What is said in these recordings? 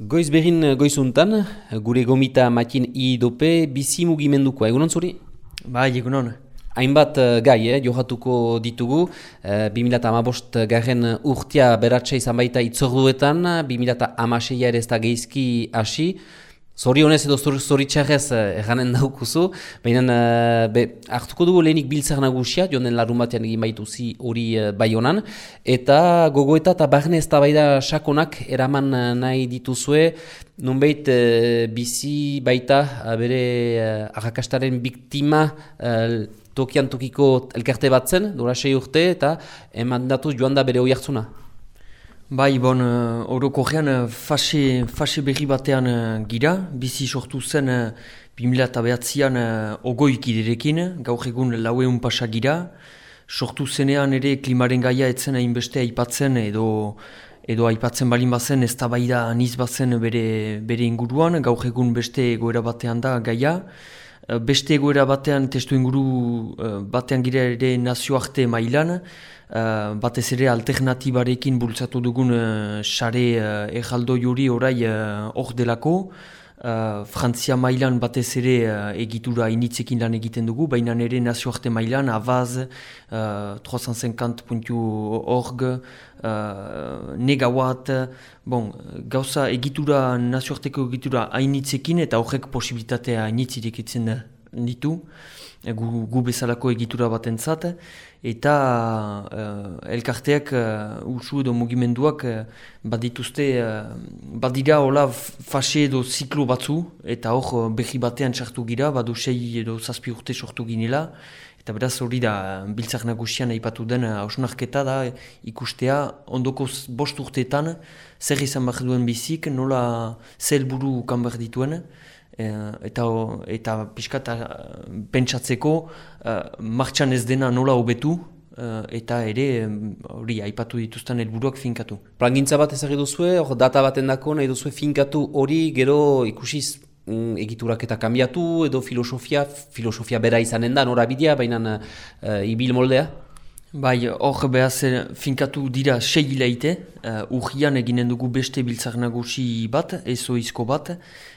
Goiz behin goizuntan, gure gomita matin idope bizi mugimenduko, egunon zuri? Bai, egunon. Hainbat uh, gai, eh, johatuko ditugu, uh, 2008 garen urtia beratxe izan baita itzorduetan, 2008 ere ez da geizki hasi, Zorionez edo zoritxarrez erranen eh, daukuzu, baina uh, hartuko dugu lehenik biltzak nagusia, joan den larun batean egin baitu zi hori uh, bai honan, eta gogoeta eta barne ez da sakonak eraman nahi dituzue, nunbait uh, bizi baita uh, bere uh, arrakastaren biktima uh, tokian tokiko elkarte batzen, dura sei urte, eta eman datu joan da bere hoi hartzuna. Bai, bon, uh, oroko gean, uh, fase, fase berri batean uh, gira, bizi sortu zen uh, 2008an uh, ogoik iderekin, gaur egun laueun pasa gira, sortu zenean ere klimaren gaia etzen hainbeste aipatzen edo edo aipatzen balin bazen ez da bai da aniz bazen bere, bere inguruan, gaur egun beste egoera batean da gaia, beste egoera batean, testu inguru batean gira ere nazioarte mailan, Uh, batez ere alternatibarekin bultzatu dugun uh, sare uh, ejaldo juri orai hor uh, delako. Uh, Frantzia mailan batez ere uh, egitura initzekin lan egiten dugu, baina ere nazioarte mailan, avaz, uh, 350.org, uh, negawatt, bon, gauza egitura nazioarteko egitura hainitzekin eta horrek posibilitatea hainitzirik ditu gu, gu bezalako egitura batentzat eta uh, elkarteak uh, ursu edo mugimenduak uh, badituzte uh, badira hola fase edo ziklo batzu. Eta hor behi batean sartu gira badu sei edo zazpi urte sortu ginela. Eta beraz hori da biltzak nagusian aipatu den hausnarketa da ikustea. Ondoko bost urteetan zer izan behar duen bizik nola zel buru kan behar dituen eta eta pixkat eh, pentsatzeko uh, martxan ez dena nola hobetu eta ere hori aipatu dituzten helburuak finkatu. Plangintza bat ezagir duzue, hor data baten dako nahi duzue finkatu hori gero ikusiz mm, egiturak eta kambiatu edo filosofia, filosofia bera izanen da norabidea, baina uh, ibil moldea? Bai, hor behaz finkatu dira sei hilaite, uh, urgian eginen dugu beste biltzak nagusi bat, ezoizko bat,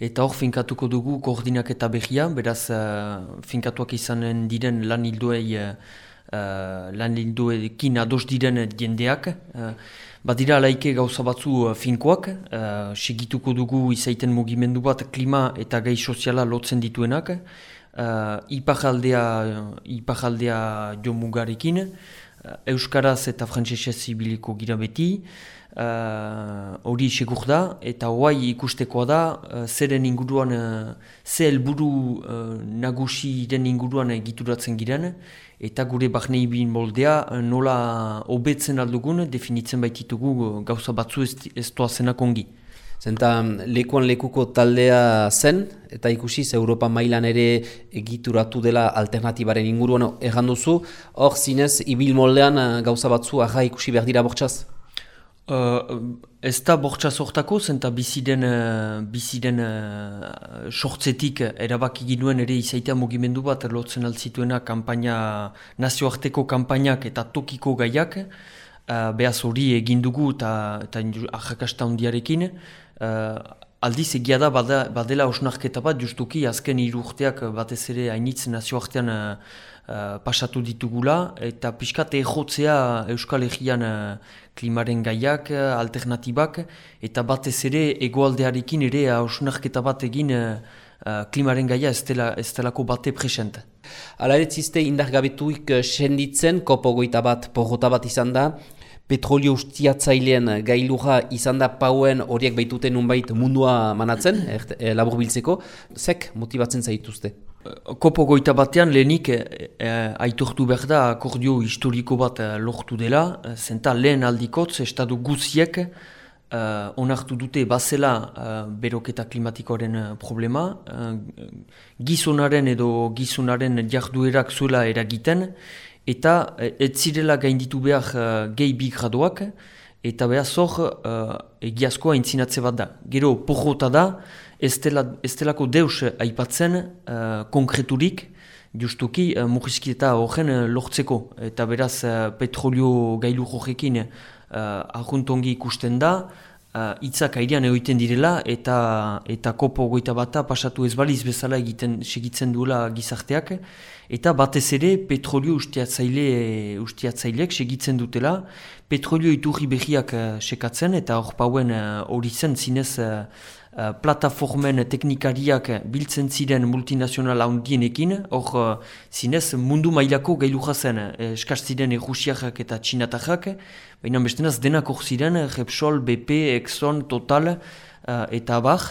eta hor finkatuko dugu koordinak eta behia, beraz uh, finkatuak izanen diren lan hilduei, uh, lan hilduekin ados diren jendeak, uh, badira alaike gauza batzu finkoak, uh, segituko dugu izaiten mugimendu bat klima eta gai soziala lotzen dituenak, uh, ipajaldea, ipajaldea jo mugarekin, uh, Euskaraz eta Frantzesez zibiliko gira beti, uh, hori segur da, eta hoai ikustekoa da, uh, zeren inguruan, uh, ze helburu uh, nagusi den inguruan egituratzen giren, eta gure bakne ibin moldea nola hobetzen aldugun definitzen baititugu gauza batzu ez, ez toazenak ongi. Zenta lekuan lekuko taldea zen, eta ikusiz Europa mailan ere egituratu dela alternatibaren inguruan. Egan duzu, hor zinez, ibil moldean eh, gauza batzu aha ikusi behar dira bortxaz? Uh, ez da bortxaz hortako, zenta biziden, uh, biziden uh, sortzetik erabaki ginuen ere izaitea mugimendu bat lotzen altzituena kampaina, nazioarteko kampainak eta tokiko gaiak, uh, behaz hori egin dugu eta, eta ahakasta hondiarekin, Uh, aldiz egia da badela osnarketa bat, justuki azken irurteak batez ere hainitz nazioartean uh, pasatu ditugula, eta pixkat egotzea Euskal Herrian uh, klimaren gaiak, uh, alternatibak, eta batez ere egoaldearekin ere osnarketa bat egin uh, klimaren gaia ez, dela, ez delako bate present. Ala ere ziste indar gabetuik senditzen, kopo goita bat, porrota bat izan da, petrolio ustiatzailean gailurra izan da pauen horiek baituten unbait mundua manatzen, er, e, labur biltzeko, zek motibatzen zaituzte? Kopo goita batean lehenik e, aitortu behar da akordio historiko bat lortu dela, zenta lehen aldikotz estadu guziek uh, onartu dute bazela uh, beroketa klimatikoaren problema, uh, gizonaren edo gizonaren jarduerak zuela eragiten, eta eh, ez zirela gainditu behar uh, gehi bi gradoak, eta behar zor uh, egiazkoa intzinatze bat da. Gero, porrota da, ez, dela, ez delako deus aipatzen uh, konkreturik, justuki uh, mugizkieta horren uh, lortzeko. Eta beraz, uh, petrolio gailu horrekin uh, ahuntongi ikusten da, hitzak uh, airean egiten direla eta eta kopo goita bata pasatu ez baliz bezala egiten segitzen duela gizarteak. Eta batez ere petrolio ustiatzaile ustiatzaileak segitzen dutela. Petrolio iturri behiak uh, sekatzen eta hor pauen hori uh, zen zinez uh, plataformen teknikariak biltzen ziren multinazional handienekin, hor uh, zinez mundu mailako gailu jazen uh, eskaz ziren erusiak eta txinatajak, baina bestenaz denak hor ziren Repsol, BP, Exxon, Total eta abar,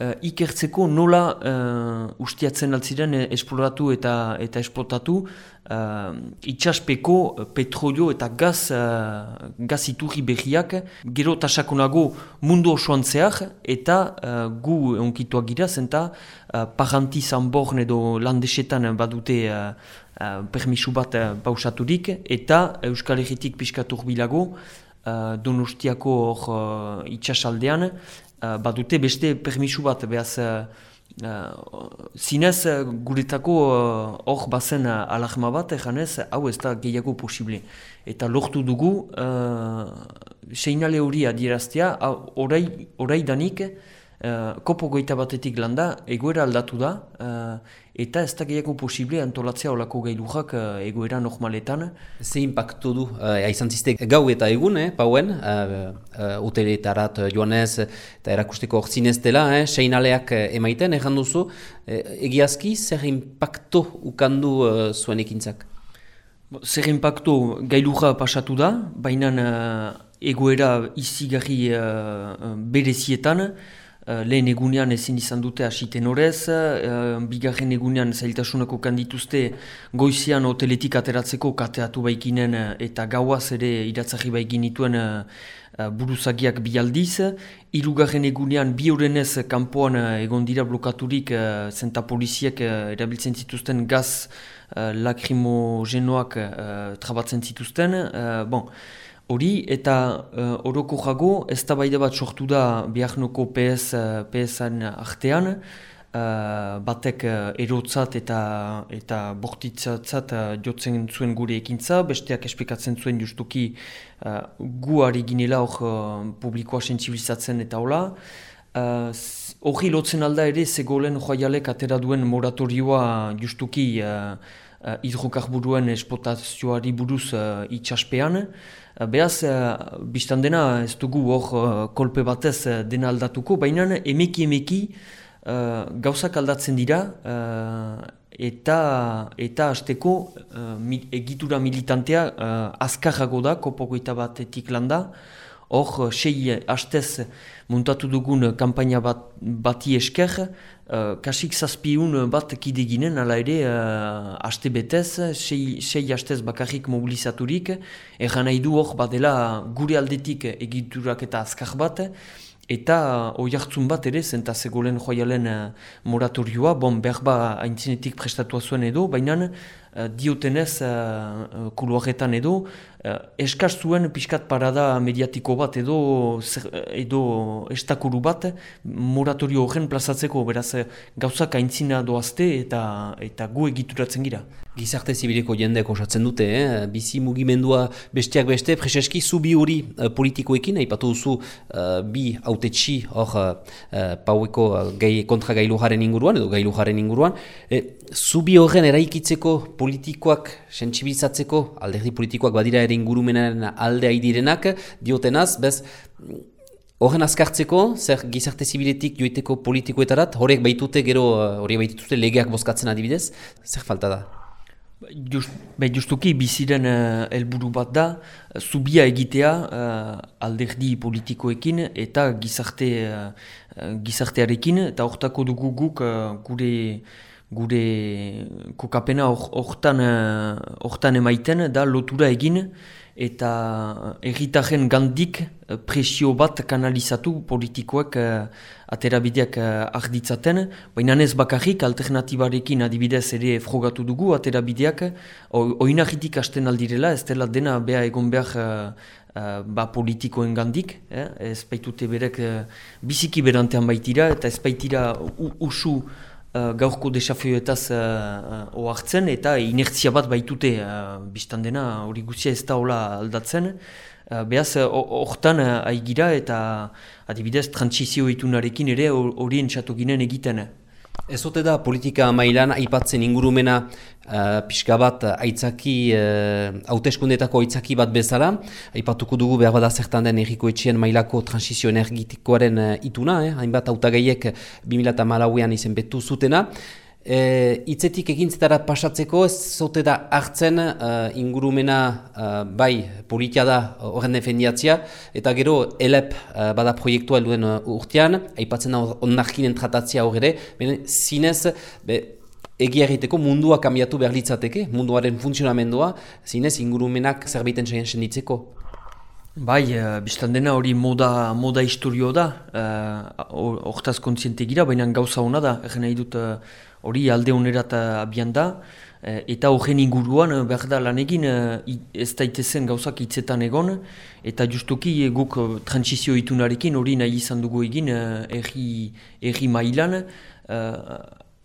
uh, ikertzeko nola uh, ustiatzen altziren esploratu eta eta esplotatu? Uh, itxaspeko petrolio eta gaz, uh, gaz iturri behiak gero tasakonago mundu osoan zehar eta uh, gu onkituak gira zenta uh, paranti zanborn edo landesetan badute uh, uh, permisu bat uh, pausaturik eta Euskal Herritik piskatur bilago uh, donostiako hor uh, itxasaldean uh, badute beste permisu bat behaz uh, zinez guretako hor uh, bazen uh, alarma bat eganez hau ez da gehiago posible eta lortu dugu uh, seinale hori adieraztea orai, orai danik Uh, kopo goita batetik landa, egoera aldatu da, eta ez da gehiago posible antolatzea olako gailujak uh, egoera normaletan. Ze impactu du, uh, aizan ziste gau eta egun, eh, pauen, uh, uh, uteletarat uh, joanez eta erakusteko ortsinez dela, eh, seinaleak uh, emaiten, egan duzu, uh, egiazki zer impactu ukandu uh, zuen ekintzak? Zer impactu gailuja pasatu da, baina uh, egoera izigarri uh, berezietan, Uh, lehen egunean ezin izan dute hasiten horrez, uh, bigarren egunean zailtasunako kandituzte goizian hoteletik ateratzeko kateatu baikinen uh, eta gauaz ere iratzari baikinituen uh, uh, buruzagiak bialdiz. Irugarren egunean bi horrenez kanpoan egon dira blokaturik uh, zenta poliziek uh, erabiltzen zituzten gaz uh, lakrimogenoak uh, trabatzen zituzten. Uh, bon, Hori eta uh, oroko jago, ez bat sortu da biharnoko PS, uh, PSan artean, uh, batek uh, erotzat eta, eta bortitzatzat uh, jotzen zuen gure ekintza, besteak esplikatzen zuen justuki uh, gu ari ginela hor uh, publikoa sensibilizatzen eta hola. Hori uh, lotzen alda ere zegoelen joaialek atera duen moratorioa justuki uh, uh, hidrokarburuen espotazioari buruz uh, itxaspean. Uh, Beaz, uh, biztan dena ez dugu hor uh, kolpe batez uh, dena aldatuko, baina emeki emeki uh, gauzak aldatzen dira uh, eta eta hasteko uh, egitura militantea uh, azkarrago da, kopogoita batetik landa, hor sei hastez muntatu dugun kampaina bat, bati esker, Uh, kasik zazpiun bat kideginen, ala ere, uh, aste betez, sei, sei hastez bakarrik mobilizaturik, erran nahi du hor badela gure aldetik egiturak eta azkar bat, eta oi hartzun bat ere, zenta zegoelen joialen uh, moratorioa, bon, berba haintzinetik prestatua zuen edo, baina diotenez uh, kuluaretan edo, uh, eskar zuen pixkat parada mediatiko bat edo edo estakuru bat moratorio horren plazatzeko beraz gauzak aintzina doazte eta eta gu egituratzen gira. Gizarte zibileko jendeak osatzen dute, eh? bizi mugimendua besteak beste, preseski zu bi hori uh, politikoekin, aipatu duzu uh, bi autetxi hor uh, paueko uh, gai, kontra gailu jaren inguruan edo gailu jaren inguruan, eh, zu bi horren eraikitzeko politikoak sentsibilizatzeko, alderdi politikoak badira ere ingurumenaren alde direnak diotenaz, bez, horren azkartzeko, zer gizarte zibiletik joiteko politikoetarat, horiek baitute gero, horiek baitute legeak bozkatzen adibidez, zer falta da? Just, be, justuki biziren uh, helburu bat da, zubia egitea uh, alderdi politikoekin eta gizarte, uh, gizartearekin, eta hortako dugu guk gure gure kokapena hortan or, emaiten da lotura egin eta erritaren gandik presio bat kanalizatu politikoek uh, aterabideak uh, arditzaten, baina ez bakarrik alternatibarekin adibidez ere frogatu dugu aterabideak oinahitik hasten aldirela, ez dela dena beha egon behar uh, ba politikoen gandik, eh? ez baitute berek uh, biziki berantean baitira eta ez baitira usu uh, gaurko desafioetaz uh, ohartzen eta inertzia bat baitute uh, biztan dena hori guzia ez da hola aldatzen. behaz, hortan haigira eta adibidez transizio itunarekin ere hori entxatu ginen egiten. Ez ote da politika mailan aipatzen ingurumena uh, pixka bat aitzaki, uh, hauteskundetako aitzaki bat bezala. Aipatuko dugu behar bada zertan den erriko etxien mailako transizio energetikoaren uh, ituna, eh? hainbat autagaiek 2008an izen betu zutena. E, itzetik egintzetara pasatzeko ez zote da hartzen uh, ingurumena uh, bai politia da horren defendiatzia eta gero elep uh, bada proiektua helduen uh, urtean aipatzen da onnarkinen tratatzia hor ere zinez be, egia mundua kambiatu behar litzateke munduaren funtzionamendua zinez ingurumenak zerbaiten saien senditzeko. Bai, uh, biztan dena hori moda, moda historio da, hortaz uh, kontziente gira, baina gauza hona da, egen nahi dut hori alde honerat abian da, e, eta horren inguruan e, behar da lan egin e, ez daitezen gauzak hitzetan egon, eta justuki guk transizio itunarekin hori nahi izan dugu egin erri, erri mailan,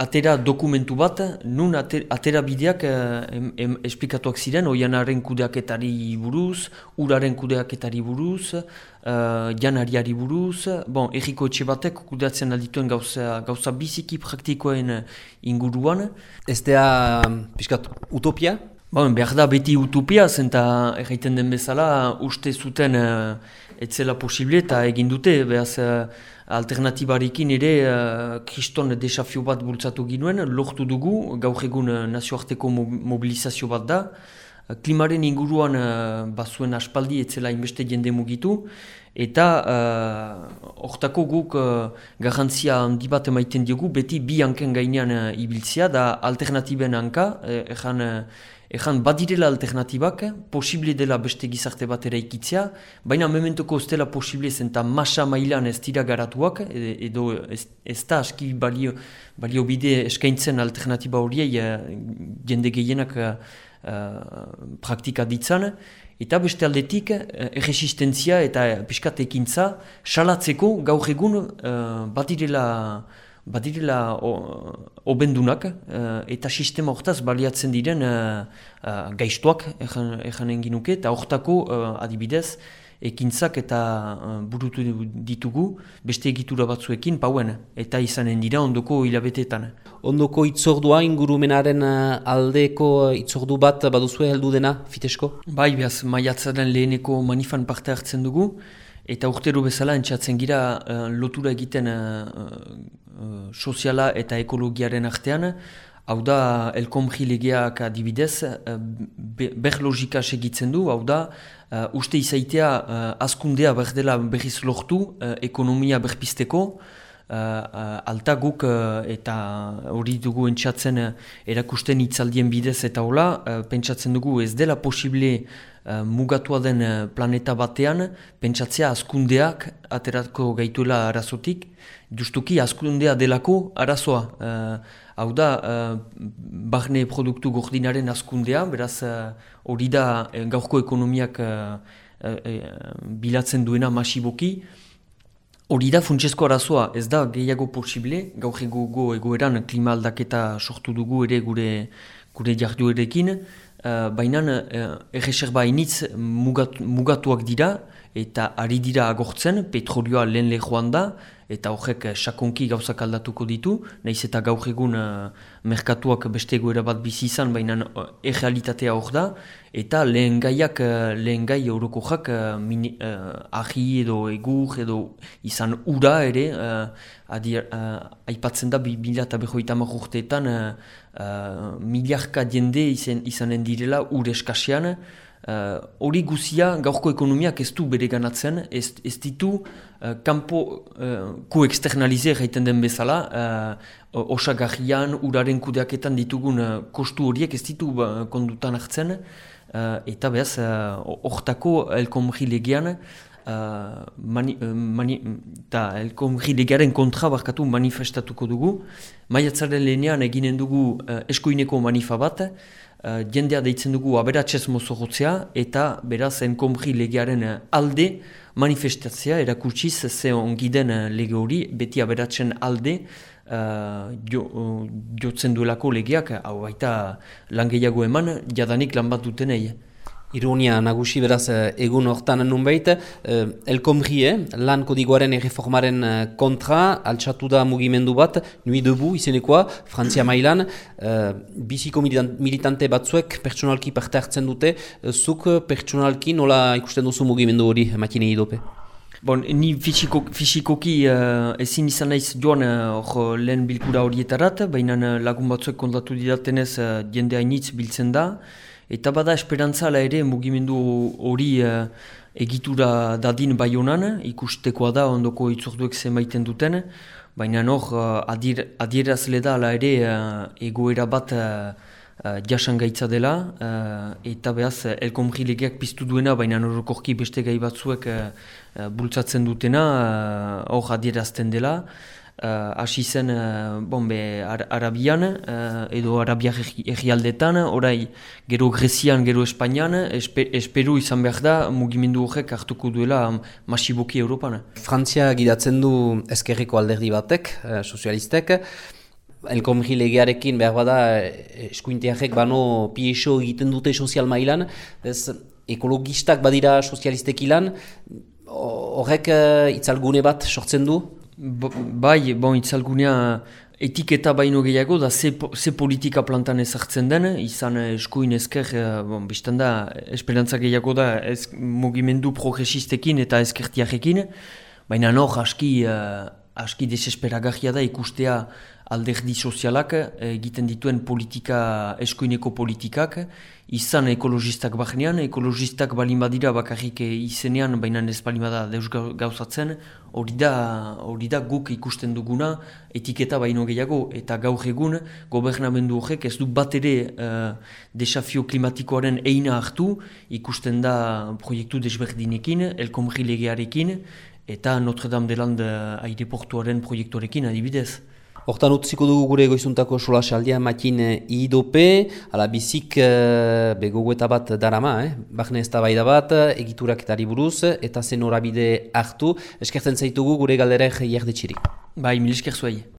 atera dokumentu bat, nun atera bideak eh, esplikatuak ziren, oianaren kudeaketari buruz, uraren kudeaketari buruz, uh, janariari buruz, bon, erriko etxe batek kudeatzen aldituen gauza, gauza biziki praktikoen inguruan. Ez da, piskat, utopia? Bon, behar da beti utopia, zenta erraiten den bezala, uste zuten uh, etzela posible eta egin dute, behaz, alternatibarekin ere uh, kriston desafio bat bultzatu ginuen, lortu dugu, gaur egun uh, nazioarteko mobilizazio bat da, uh, klimaren inguruan uh, bazuen aspaldi etzela inbeste jende mugitu, eta hortako uh, guk uh, garantzia handi bat emaiten diogu, beti bi hanken gainean uh, ibiltzia, da alternatiben hanka, uh, Ejan, badirela alternatibak, posible dela beste gizarte bat ere ikitzea, baina mementoko ez dela posible zen eta masa mailan ez dira garatuak, edo ez, da aski balio, balio bide eskaintzen alternatiba horiei uh, jende gehienak uh, praktika ditzan, eta beste aldetik erresistentzia eta piskat ekintza salatzeko gaur egun uh, badirela badirela obendunak uh, eta sistema hortaz baliatzen diren uh, uh, gaiztuak ejanen ginuke eta hortako adibidez ekintzak eta burutu ditugu beste egitura batzuekin pauen eta izanen dira ondoko hilabeteetan. Ondoko itzordua ingurumenaren aldeko itzordu bat baduzue heldu dena fitesko? Bai, behaz maiatzaren leheneko manifan parte hartzen dugu eta urtero bezala entzatzen gira lotura egiten Eh, soziala eta ekologiaren artean, hau da elkomri legeak adibidez, uh, ber logika segitzen du, hau da uh, uste izaitea uh, askundea berdela berriz lortu ekonomia berpisteko, uh, alta guk eta hori dugu entzatzen erakusten itzaldien bidez eta hola, pentsatzen dugu ez dela posible mugatua den planeta batean, pentsatzea askundeak ateratko gaituela arazotik, justuki askundea delako arazoa. Hau da, barne produktu gordinaren askundea, beraz hori da gaurko ekonomiak bilatzen duena masiboki, Hori da funtsezko arazoa, ez da gehiago posible, gaur egogo egoeran klima aldaketa sortu dugu ere gure, gure jarduerekin, uh, baina uh, erreserba initz mugatuak dira eta ari dira agortzen, petrolioa lehen lehoan da, eta horrek eh, sakonki gauzak aldatuko ditu, nahiz eta gaur egun uh, merkatuak beste egoera bat bizi izan, baina uh, errealitatea hor da, eta lehen gaiak, uh, lehen gai euroko jak, uh, ahi edo egur edo izan ura ere, uh, adir, aipatzen da bi mila eta behoita urteetan, uh, uh, miliarka izan, izanen direla ur eskasean, hori uh, guzia gaurko ekonomiak ez du bere ganatzen, ez, ez ditu uh, kanpo uh, ku externalize jaiten den bezala, uh, osagarrian, uraren kudeaketan ditugun uh, kostu horiek ez ditu uh, kondutan hartzen, uh, eta behaz, hortako uh, elkomri legean, Uh, mani, uh, mani, ta, legearen kontra barkatu manifestatuko dugu. Maiatzaren lehenean eginen dugu uh, eskoineko manifa bat, uh, jendea deitzen dugu aberatsez mozogotzea eta beraz enkomri legearen alde manifestatzea erakutsiz ze ongiden eh, lege hori beti aberatzen alde uh, jo, uh, jotzen duelako legeak. Hau baita lan gehiago eman jadanik lan bat duten Ironia nagusi beraz eh, egun hortan nunbait, eh, elkomri, eh, lan kodigoaren erreformaren eh, kontra, altxatu da mugimendu bat, nui debu izenekoa, Frantzia mailan, eh, biziko militante batzuek pertsonalki parte hartzen dute, zuk pertsonalki nola ikusten duzu mugimendu hori makine idope? Bon, ni fisiko, fisikoki uh, ezin izan naiz joan uh, lehen bilkura horietarat, baina lagun batzuek kontatu didatenez uh, jende hainitz biltzen da, Eta bada esperantzala ere mugimendu hori uh, egitura dadin bai honan, ikustekoa da ondoko itzorduek zenbaiten duten, baina hor uh, adier, adierazle da ala ere uh, egoera bat uh, jasan gaitza dela, uh, eta behaz elkomri legeak piztu duena, baina horokorki beste gai batzuek uh, bultzatzen dutena, hor uh, adierazten dela, hasi zen uh, bon, be, Arabian uh, edo Arabia egialdetan, orai gero Grezian, gero Espainian, espe, esperu izan behar da mugimendu horrek hartuko duela masiboki Europan. Frantzia gidatzen du ezkerriko alderdi batek, uh, sozialistek, Elkomri legearekin behar bada eskuinteak bano piexo egiten dute sozial mailan, ez ekologistak badira sozialistek ilan, horrek uh, itzalgune bat sortzen du, bai, bon, itzalgunea etiketa baino gehiago, da ze, ze politika plantan ezartzen den, izan eskuin ezker, eh, bon, biztan da, esperantza gehiago da ez, mugimendu progresistekin eta ezkertiarekin, baina no, aski, uh, aski desesperagahia da ikustea alderdi sozialak egiten dituen politika, eskuineko politikak, izan ekologistak bahnean, ekologistak balin badira bakarrik izenean, baina ez balin bada deus gauzatzen, hori da, hori da guk ikusten duguna etiketa baino gehiago, eta gaur egun gobernamendu horrek ez du bat ere uh, desafio klimatikoaren eina hartu, ikusten da proiektu desberdinekin, elkomri legearekin, eta Notre Dame de Land aireportuaren proiektuarekin adibidez. Hortan utziko dugu gure goizuntako sola saldia makin eh, idope, ala bizik e, begogueta bat darama, eh? Bahne ez da bai da bat, egiturak eta buruz eta zen horabide hartu, eskertzen zaitugu gure galderek jardetxirik. Bai, mil esker zuai.